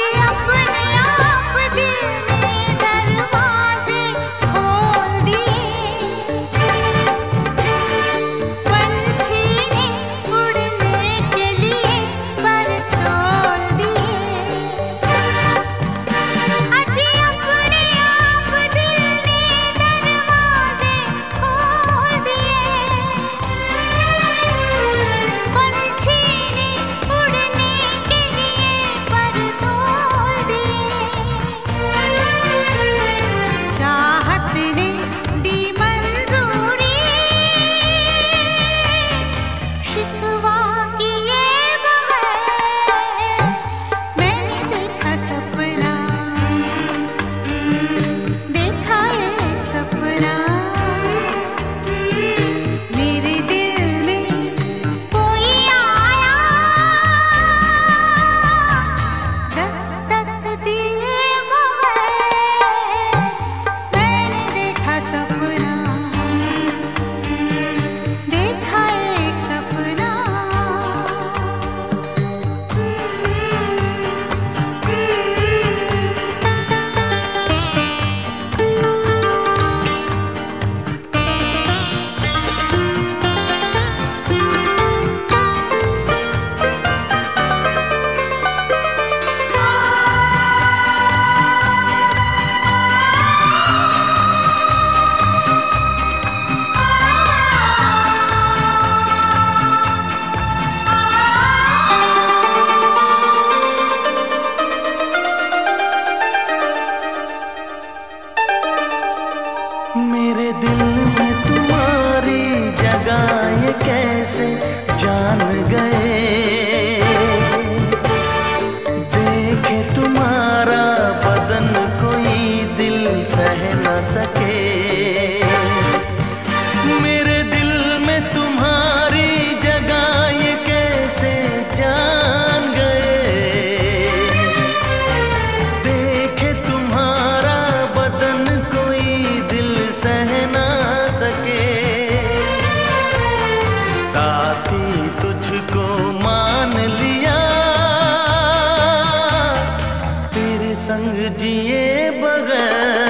দিয়া See. संग जिए बगैर।